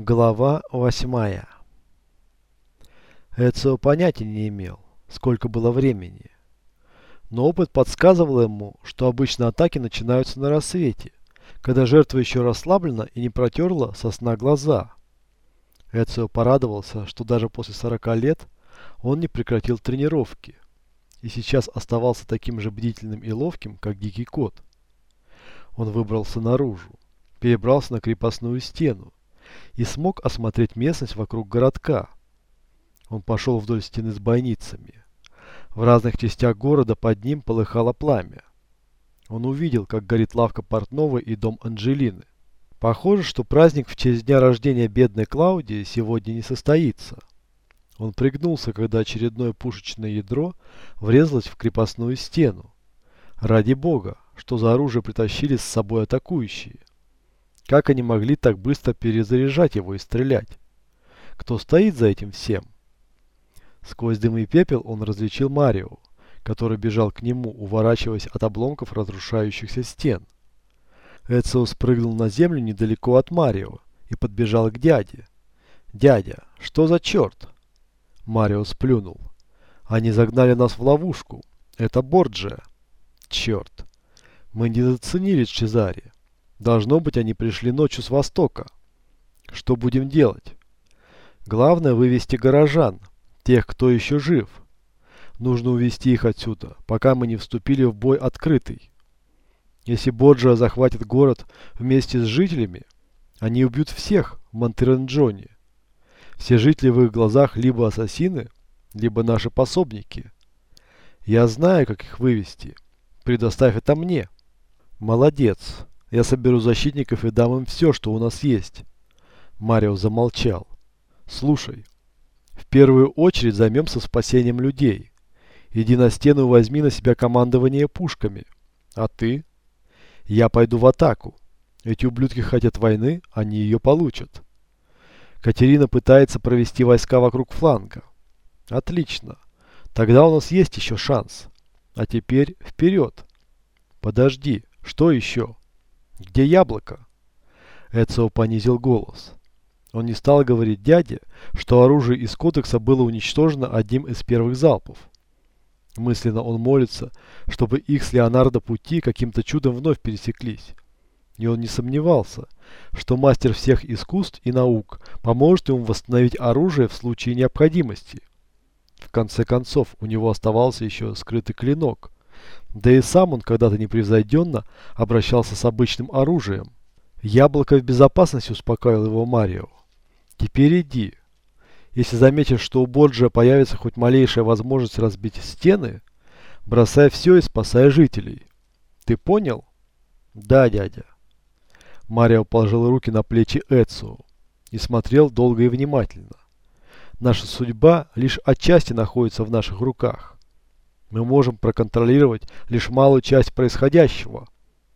Глава восьмая. Эцио понятия не имел, сколько было времени. Но опыт подсказывал ему, что обычно атаки начинаются на рассвете, когда жертва еще расслаблена и не протерла со сна глаза. Эцио порадовался, что даже после 40 лет он не прекратил тренировки и сейчас оставался таким же бдительным и ловким, как дикий кот. Он выбрался наружу, перебрался на крепостную стену и смог осмотреть местность вокруг городка. Он пошел вдоль стены с бойницами. В разных частях города под ним полыхало пламя. Он увидел, как горит лавка портного и дом Анджелины. Похоже, что праздник в честь дня рождения бедной Клаудии сегодня не состоится. Он пригнулся, когда очередное пушечное ядро врезалось в крепостную стену. Ради бога, что за оружие притащили с собой атакующие? Как они могли так быстро перезаряжать его и стрелять? Кто стоит за этим всем? Сквозь дым и пепел он различил Марио, который бежал к нему, уворачиваясь от обломков разрушающихся стен. Эцио спрыгнул на землю недалеко от Марио и подбежал к дяде. «Дядя, что за черт?» Марио сплюнул. «Они загнали нас в ловушку. Это Борджия». «Черт! Мы недооценили Чезари. Должно быть, они пришли ночью с востока. Что будем делать? Главное вывести горожан, тех, кто еще жив. Нужно увести их отсюда, пока мы не вступили в бой открытый. Если Боджиа захватит город вместе с жителями, они убьют всех в Монтеренджоне. Все жители в их глазах либо ассасины, либо наши пособники. Я знаю, как их вывести. Предоставь это мне. Молодец. Я соберу защитников и дам им все, что у нас есть. Марио замолчал. Слушай, в первую очередь займемся спасением людей. Иди на стену и возьми на себя командование пушками. А ты? Я пойду в атаку. Эти ублюдки хотят войны, они ее получат. Катерина пытается провести войска вокруг фланга. Отлично. Тогда у нас есть еще шанс. А теперь вперед. Подожди, что еще? «Где яблоко?» Эцио понизил голос. Он не стал говорить дяде, что оружие из кодекса было уничтожено одним из первых залпов. Мысленно он молится, чтобы их с Леонардо пути каким-то чудом вновь пересеклись. И он не сомневался, что мастер всех искусств и наук поможет ему восстановить оружие в случае необходимости. В конце концов, у него оставался еще скрытый клинок – да и сам он когда-то непревзойденно обращался с обычным оружием. Яблоко в безопасности успокоил его Марио. Теперь иди. Если заметишь, что у Боджа появится хоть малейшая возможность разбить стены, бросай все и спасай жителей. Ты понял? Да, дядя. Марио положил руки на плечи Эцио и смотрел долго и внимательно. Наша судьба лишь отчасти находится в наших руках. Мы можем проконтролировать лишь малую часть происходящего.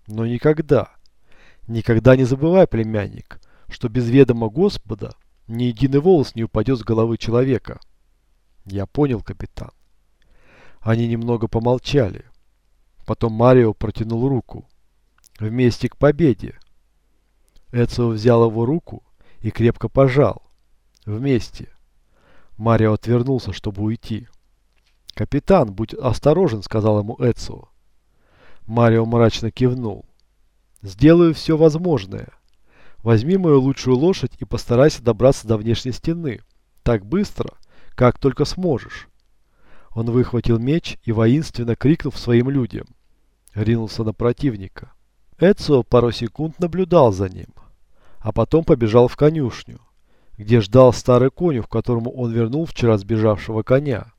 Но никогда, никогда не забывай, племянник, что без ведома Господа ни единый волос не упадет с головы человека. Я понял, капитан. Они немного помолчали. Потом Марио протянул руку. Вместе к победе. Эцио взял его руку и крепко пожал. Вместе. Марио отвернулся, чтобы уйти. «Капитан, будь осторожен», — сказал ему Эцио. Марио мрачно кивнул. «Сделаю все возможное. Возьми мою лучшую лошадь и постарайся добраться до внешней стены. Так быстро, как только сможешь». Он выхватил меч и воинственно крикнув своим людям. Ринулся на противника. Эцио пару секунд наблюдал за ним, а потом побежал в конюшню, где ждал старый конь, в которому он вернул вчера сбежавшего коня.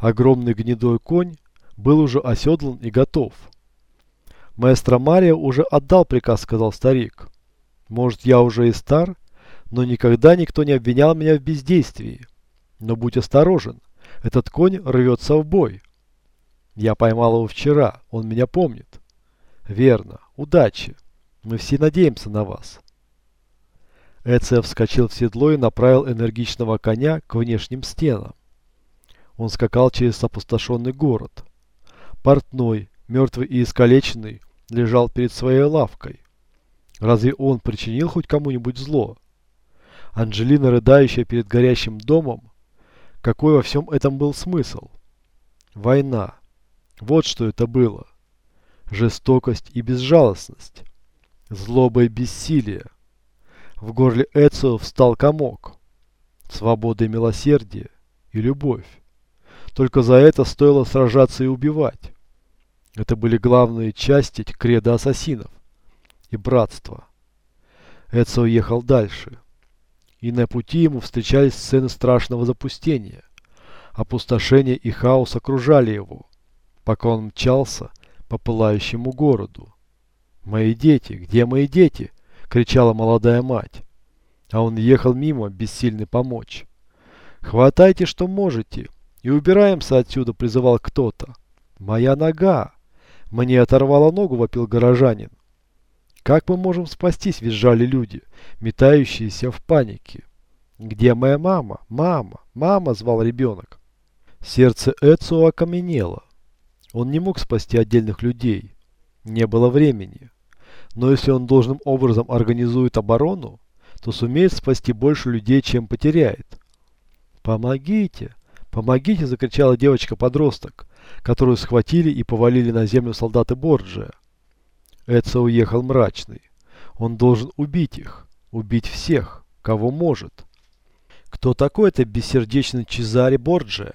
Огромный гнедой конь был уже оседлан и готов. «Маэстро Мария уже отдал приказ», — сказал старик. «Может, я уже и стар, но никогда никто не обвинял меня в бездействии. Но будь осторожен, этот конь рвется в бой. Я поймал его вчера, он меня помнит». «Верно. Удачи. Мы все надеемся на вас». Эция вскочил в седло и направил энергичного коня к внешним стенам. Он скакал через опустошенный город. Портной, мертвый и искалеченный, лежал перед своей лавкой. Разве он причинил хоть кому-нибудь зло? Анджелина, рыдающая перед горящим домом. Какой во всем этом был смысл? Война. Вот что это было. Жестокость и безжалостность. Злоба и бессилие. В горле Эцио встал комок. Свобода и милосердие. И любовь. Только за это стоило сражаться и убивать. Это были главные части креда ассасинов. И братства. Эцио ехал дальше. И на пути ему встречались сцены страшного запустения. Опустошение и хаос окружали его, пока он мчался по пылающему городу. «Мои дети! Где мои дети?» – кричала молодая мать. А он ехал мимо, бессильный помочь. «Хватайте, что можете, и убираемся отсюда!» – призывал кто-то. «Моя нога!» «Мне оторвало ногу!» – вопил горожанин. «Как мы можем спастись?» – визжали люди, метающиеся в панике. «Где моя мама? Мама! Мама!» – звал ребенок. Сердце Эцио окаменело. Он не мог спасти отдельных людей. Не было времени. Но если он должным образом организует оборону, то сумеет спасти больше людей, чем потеряет. «Помогите! Помогите!» – закричала девочка-подросток, которую схватили и повалили на землю солдаты Борджия. Эдсо уехал мрачный. Он должен убить их, убить всех, кого может. Кто такой это бессердечный Чезаре Борджия?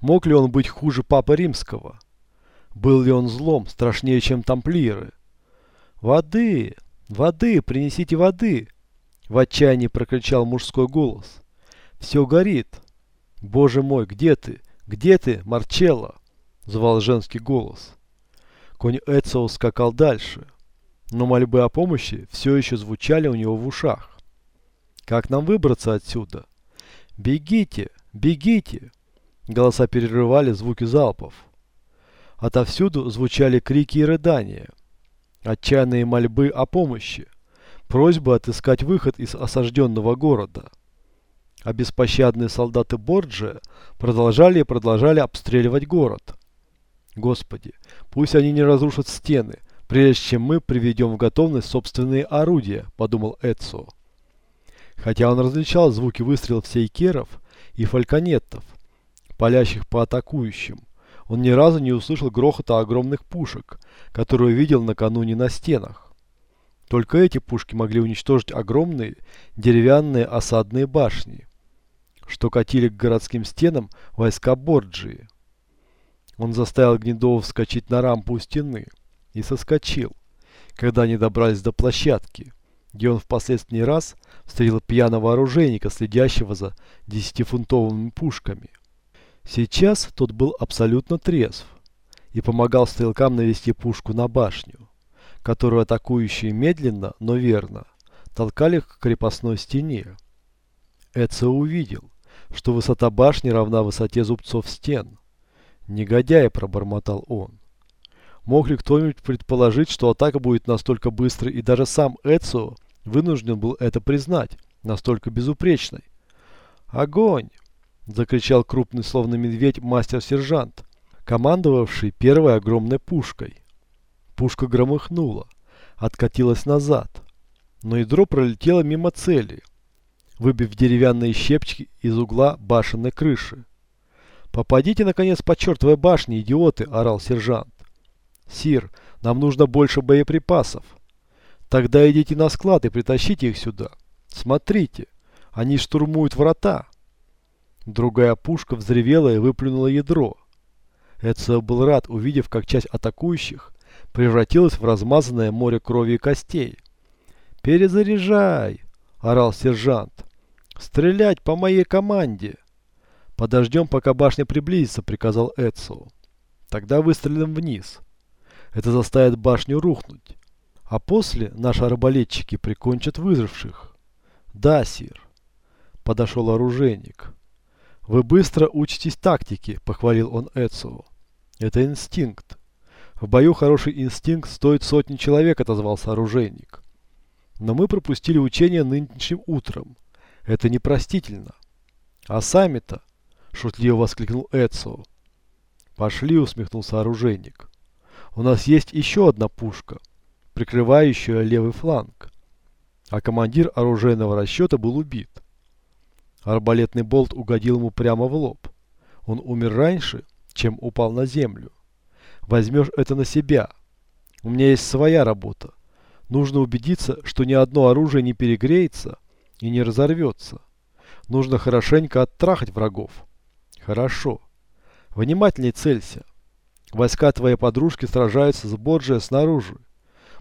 Мог ли он быть хуже Папы Римского? Был ли он злом, страшнее, чем тамплиеры? «Воды! Воды! Принесите воды!» В отчаянии прокричал мужской голос. «Все горит!» «Боже мой, где ты? Где ты, Марчелло?» Звал женский голос. Конь Эцио скакал дальше, но мольбы о помощи все еще звучали у него в ушах. «Как нам выбраться отсюда?» «Бегите! Бегите!» Голоса перерывали звуки залпов. Отовсюду звучали крики и рыдания. Отчаянные мольбы о помощи. Просьба отыскать выход из осажденного города. А беспощадные солдаты Борджия продолжали и продолжали обстреливать город. Господи, пусть они не разрушат стены, прежде чем мы приведем в готовность собственные орудия, подумал Эдсо. Хотя он различал звуки выстрелов сейкеров и фальконеттов, палящих по атакующим. Он ни разу не услышал грохота огромных пушек, которые видел накануне на стенах. Только эти пушки могли уничтожить огромные деревянные осадные башни, что катили к городским стенам войска Борджии. Он заставил Гнедова вскочить на рампу у стены и соскочил, когда они добрались до площадки, где он в последний раз встретил пьяного оружейника, следящего за десятифунтовыми пушками. Сейчас тот был абсолютно трезв и помогал стрелкам навести пушку на башню, которую атакующие медленно, но верно толкали к крепостной стене. Эцио увидел, что высота башни равна высоте зубцов стен. «Негодяй!» – пробормотал он. Мог ли кто-нибудь предположить, что атака будет настолько быстрой, и даже сам Эцио вынужден был это признать, настолько безупречной? «Огонь!» закричал крупный, словно медведь, мастер-сержант, командовавший первой огромной пушкой. Пушка громыхнула, откатилась назад, но ядро пролетело мимо цели, выбив деревянные щепчики из угла башенной крыши. «Попадите, наконец, по чертовой башне, идиоты!» – орал сержант. «Сир, нам нужно больше боеприпасов. Тогда идите на склад и притащите их сюда. Смотрите, они штурмуют врата». Другая пушка взревела и выплюнула ядро. Эцио был рад, увидев, как часть атакующих превратилась в размазанное море крови и костей. «Перезаряжай!» – орал сержант. «Стрелять по моей команде!» «Подождем, пока башня приблизится», – приказал Эцио. «Тогда выстрелим вниз. Это заставит башню рухнуть. А после наши арбалетчики прикончат выживших». «Да, сир». Подошел оружейник. «Вы быстро учитесь тактике», – похвалил он Эцио. «Это инстинкт. В бою хороший инстинкт стоит сотни человек», – отозвался оружейник. «Но мы пропустили учение нынешним утром. Это непростительно». «А сами-то?» – шутливо воскликнул Эцио. «Пошли», – усмехнулся оружейник. «У нас есть еще одна пушка, прикрывающая левый фланг». а командир оружейного расчета был убит. Арбалетный болт угодил ему прямо в лоб. Он умер раньше, чем упал на землю. Возьмешь это на себя. У меня есть своя работа. Нужно убедиться, что ни одно оружие не перегреется и не разорвется. Нужно хорошенько оттрахать врагов. Хорошо. Внимательней целься. Войска твоей подружки сражаются с Борджиа снаружи.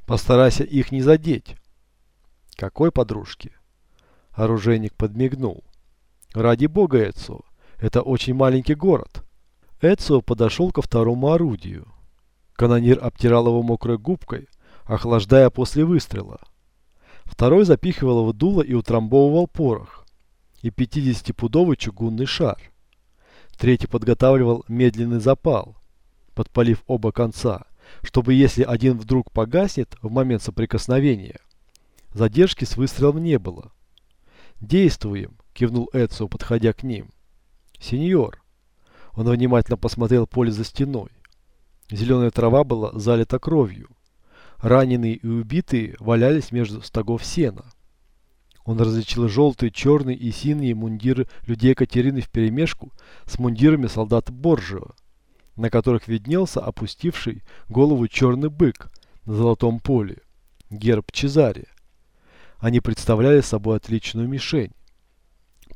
Постарайся их не задеть. Какой подружки? Оружейник подмигнул. Ради бога, Эцио, это очень маленький город. Эцио подошел ко второму орудию. Канонир обтирал его мокрой губкой, охлаждая после выстрела. Второй запихивал его дуло и утрамбовывал порох. И 50-пудовый чугунный шар. Третий подготавливал медленный запал, подпалив оба конца, чтобы если один вдруг погаснет в момент соприкосновения, задержки с выстрелом не было. «Действуем!» – кивнул Эцио, подходя к ним. «Сеньор!» Он внимательно посмотрел поле за стеной. Зеленая трава была залита кровью. Раненые и убитые валялись между стогов сена. Он различил желтые, черные и синие мундиры людей Катерины вперемешку с мундирами солдат Боржева, на которых виднелся опустивший голову черный бык на золотом поле, герб Чезаре. Они представляли собой отличную мишень.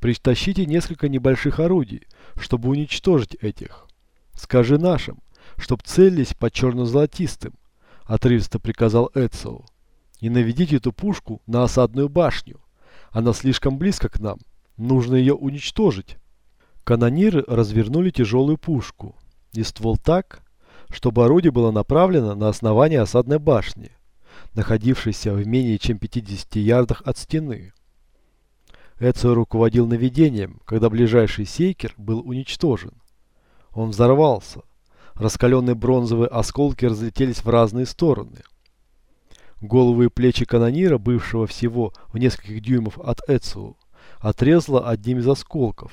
Притащите несколько небольших орудий, чтобы уничтожить этих. Скажи нашим, чтоб целились по черно-золотистым, отрывисто приказал Эцио. И наведите эту пушку на осадную башню. Она слишком близко к нам. Нужно ее уничтожить. Канониры развернули тяжелую пушку и ствол так, чтобы орудие было направлено на основание осадной башни, находившейся в менее чем 50 ярдах от стены. Эцио руководил наведением, когда ближайший сейкер был уничтожен. Он взорвался. Раскаленные бронзовые осколки разлетелись в разные стороны. Головы и плечи канонира, бывшего всего в нескольких дюймов от Эцио, отрезало одним из осколков.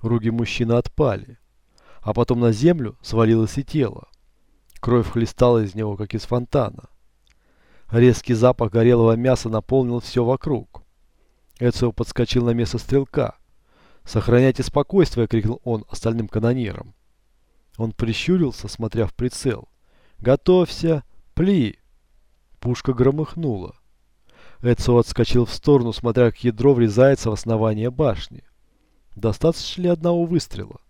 Руки мужчины отпали. А потом на землю свалилось и тело. Кровь хлестала из него, как из фонтана. Резкий запах горелого мяса наполнил все вокруг. Эцио подскочил на место стрелка. «Сохраняйте спокойствие!» — крикнул он остальным канонирам. Он прищурился, смотря в прицел. «Готовься! Пли!» Пушка громыхнула. Эцио отскочил в сторону, смотря как ядро врезается в основание башни. Достаточно ли одного выстрела?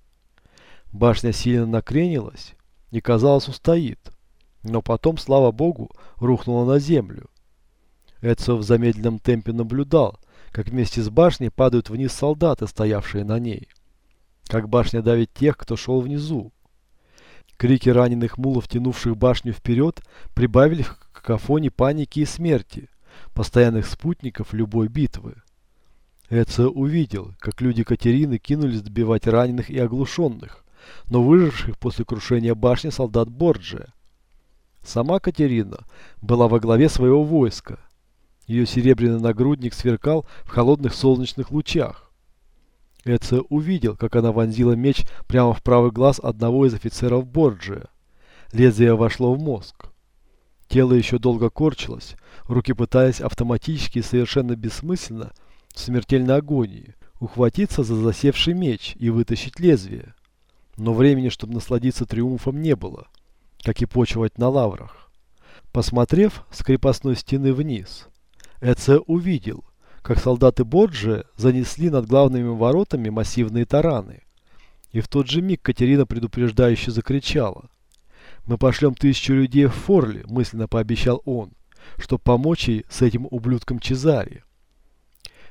Башня сильно накренилась и, казалось, устоит. Но потом, слава богу, рухнула на землю. Эцио в замедленном темпе наблюдал, как вместе с башней падают вниз солдаты, стоявшие на ней. Как башня давит тех, кто шел внизу. Крики раненых мулов, тянувших башню вперед, прибавили к какофоне паники и смерти, постоянных спутников любой битвы. Эцио увидел, как люди Катерины кинулись добивать раненых и оглушенных, но выживших после крушения башни солдат Борджия. Сама Катерина была во главе своего войска – ее серебряный нагрудник сверкал в холодных солнечных лучах. Эцио увидел, как она вонзила меч прямо в правый глаз одного из офицеров Борджия. Лезвие вошло в мозг. Тело еще долго корчилось, руки пытаясь автоматически и совершенно бессмысленно, в смертельной агонии, ухватиться за засевший меч и вытащить лезвие. Но времени, чтобы насладиться триумфом, не было, как и почивать на лаврах. Посмотрев с крепостной стены вниз, Эце увидел, как солдаты Боджи занесли над главными воротами массивные тараны. И в тот же миг Катерина предупреждающе закричала. «Мы пошлем тысячу людей в Форли», – мысленно пообещал он, чтобы помочь ей с этим ублюдком Чезари.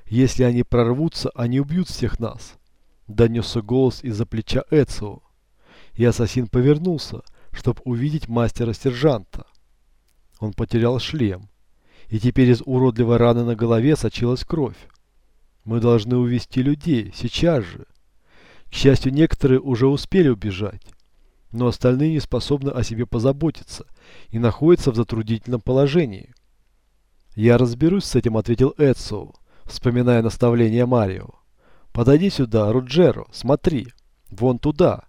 «Если они прорвутся, они убьют всех нас», – донесся голос из-за плеча Эцио. И ассасин повернулся, чтобы увидеть мастера-сержанта. Он потерял шлем и теперь из уродливой раны на голове сочилась кровь. Мы должны увести людей, сейчас же. К счастью, некоторые уже успели убежать, но остальные не способны о себе позаботиться и находятся в затруднительном положении. «Я разберусь с этим», — ответил Эдсоу, вспоминая наставление Марио. «Подойди сюда, Руджеро, смотри, вон туда».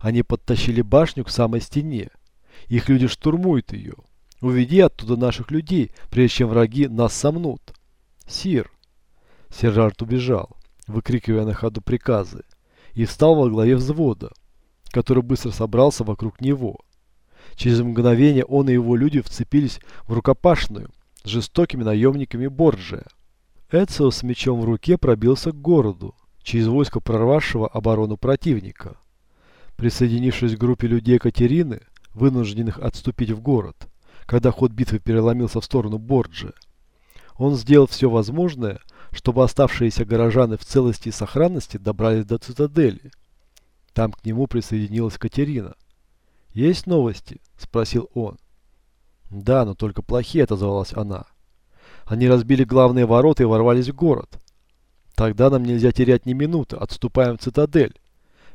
Они подтащили башню к самой стене. Их люди штурмуют ее. Уведи оттуда наших людей, прежде чем враги нас сомнут. Сир. Сержант убежал, выкрикивая на ходу приказы, и встал во главе взвода, который быстро собрался вокруг него. Через мгновение он и его люди вцепились в рукопашную с жестокими наемниками Борджия. Эцио с мечом в руке пробился к городу, через войско прорвавшего оборону противника. Присоединившись к группе людей Катерины, вынужденных отступить в город, когда ход битвы переломился в сторону Борджия, он сделал все возможное, чтобы оставшиеся горожаны в целости и сохранности добрались до цитадели. Там к нему присоединилась Катерина. «Есть новости?» – спросил он. «Да, но только плохие», – отозвалась она. «Они разбили главные ворота и ворвались в город. Тогда нам нельзя терять ни минуты, отступаем в цитадель.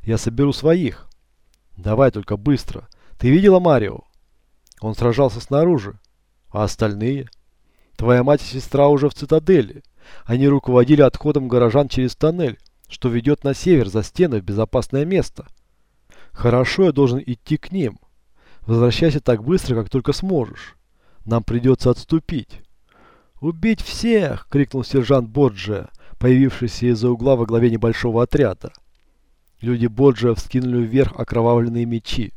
Я соберу своих». «Давай только быстро. Ты видела Марио?» «Он сражался снаружи. А остальные?» Твоя мать и сестра уже в цитадели. Они руководили отходом горожан через тоннель, что ведет на север за стены в безопасное место. Хорошо, я должен идти к ним. Возвращайся так быстро, как только сможешь. Нам придется отступить. «Убить всех!» — крикнул сержант Борджия, появившийся из-за угла во главе небольшого отряда. Люди Борджия вскинули вверх окровавленные мечи.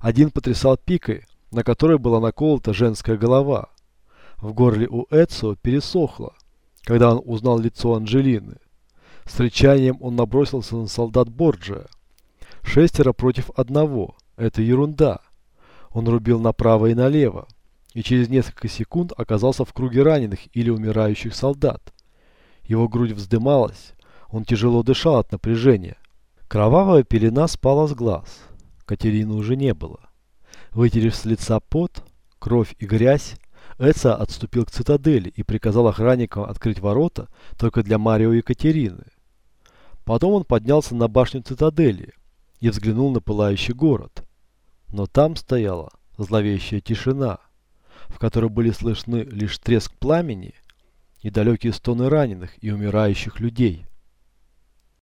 Один потрясал пикой, на которой была наколота женская голова. В горле у Эцио пересохло, когда он узнал лицо Анджелины. С рычанием он набросился на солдат Борджия. Шестеро против одного. Это ерунда. Он рубил направо и налево. И через несколько секунд оказался в круге раненых или умирающих солдат. Его грудь вздымалась. Он тяжело дышал от напряжения. Кровавая пелена спала с глаз. Катерины уже не было. Вытерев с лица пот, кровь и грязь, Эца отступил к цитадели и приказал охранникам открыть ворота только для Марио и Екатерины. Потом он поднялся на башню цитадели и взглянул на пылающий город. Но там стояла зловещая тишина, в которой были слышны лишь треск пламени и далекие стоны раненых и умирающих людей.